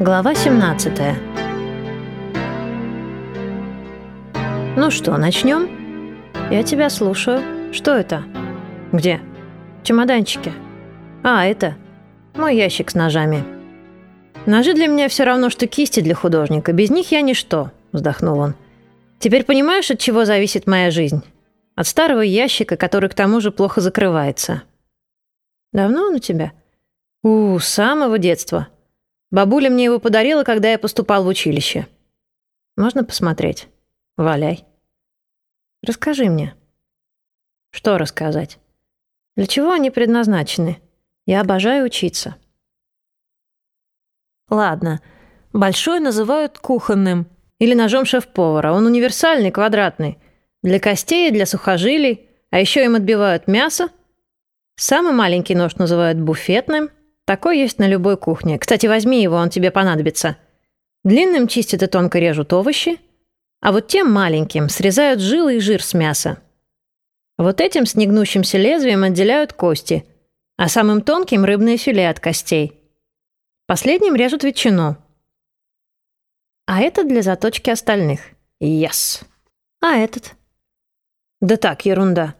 Глава 17 Ну что, начнем? Я тебя слушаю. Что это? Где? В чемоданчике. А, это мой ящик с ножами. Ножи для меня все равно, что кисти для художника. Без них я ничто, вздохнул он. Теперь понимаешь, от чего зависит моя жизнь? От старого ящика, который к тому же плохо закрывается. Давно он у тебя? У, с самого детства. Бабуля мне его подарила, когда я поступал в училище. Можно посмотреть? Валяй. Расскажи мне. Что рассказать? Для чего они предназначены? Я обожаю учиться. Ладно. Большой называют кухонным. Или ножом шеф-повара. Он универсальный, квадратный. Для костей для сухожилий. А еще им отбивают мясо. Самый маленький нож называют буфетным – такой есть на любой кухне. Кстати, возьми его, он тебе понадобится. Длинным чистят и тонко режут овощи, а вот тем маленьким срезают жилы и жир с мяса. Вот этим с негнущимся лезвием отделяют кости, а самым тонким – рыбное филе от костей. Последним режут ветчину. А это для заточки остальных. Yes. А этот? Да так, ерунда.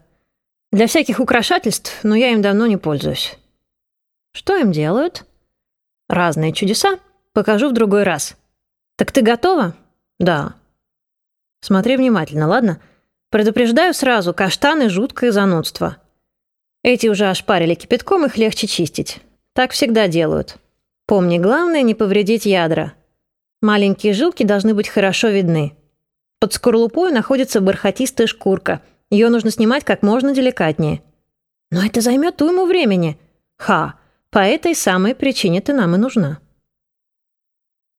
Для всяких украшательств, но я им давно не пользуюсь. Что им делают? Разные чудеса. Покажу в другой раз. Так ты готова? Да. Смотри внимательно, ладно? Предупреждаю сразу, каштаны — жуткое занудство. Эти уже ошпарили кипятком, их легче чистить. Так всегда делают. Помни, главное — не повредить ядра. Маленькие жилки должны быть хорошо видны. Под скорлупой находится бархатистая шкурка. Ее нужно снимать как можно деликатнее. Но это займет уйму времени. Ха! По этой самой причине ты нам и нужна».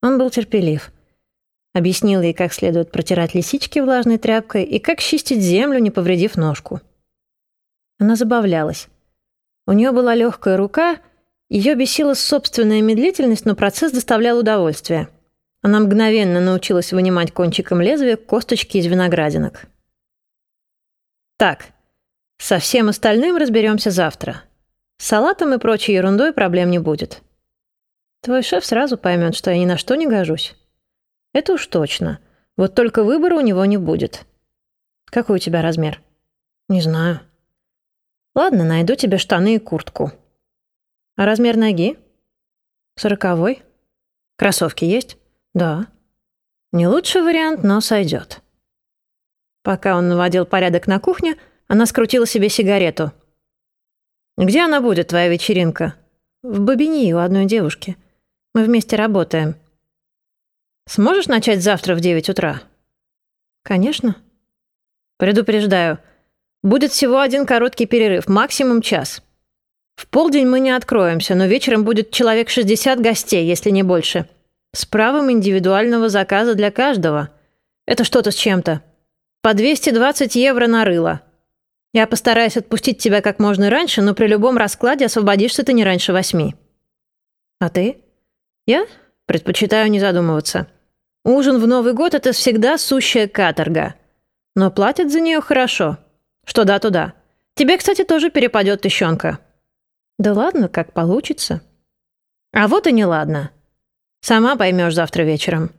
Он был терпелив. Объяснил ей, как следует протирать лисички влажной тряпкой и как чистить землю, не повредив ножку. Она забавлялась. У нее была легкая рука, ее бесила собственная медлительность, но процесс доставлял удовольствие. Она мгновенно научилась вынимать кончиком лезвия косточки из виноградинок. «Так, со всем остальным разберемся завтра», салатом и прочей ерундой проблем не будет. Твой шеф сразу поймет, что я ни на что не гожусь. Это уж точно. Вот только выбора у него не будет. Какой у тебя размер? Не знаю. Ладно, найду тебе штаны и куртку. А размер ноги? Сороковой. Кроссовки есть? Да. Не лучший вариант, но сойдет. Пока он наводил порядок на кухне, она скрутила себе сигарету — «Где она будет, твоя вечеринка?» «В Бабини у одной девушки. Мы вместе работаем». «Сможешь начать завтра в девять утра?» «Конечно». «Предупреждаю. Будет всего один короткий перерыв, максимум час. В полдень мы не откроемся, но вечером будет человек 60 гостей, если не больше. С правом индивидуального заказа для каждого. Это что-то с чем-то. По 220 евро на рыло. Я постараюсь отпустить тебя как можно раньше, но при любом раскладе освободишься ты не раньше восьми. А ты? Я предпочитаю не задумываться. Ужин в Новый год — это всегда сущая каторга. Но платят за нее хорошо. Что да, туда. Тебе, кстати, тоже перепадет тыщенка. Да ладно, как получится. А вот и не ладно. Сама поймешь завтра вечером.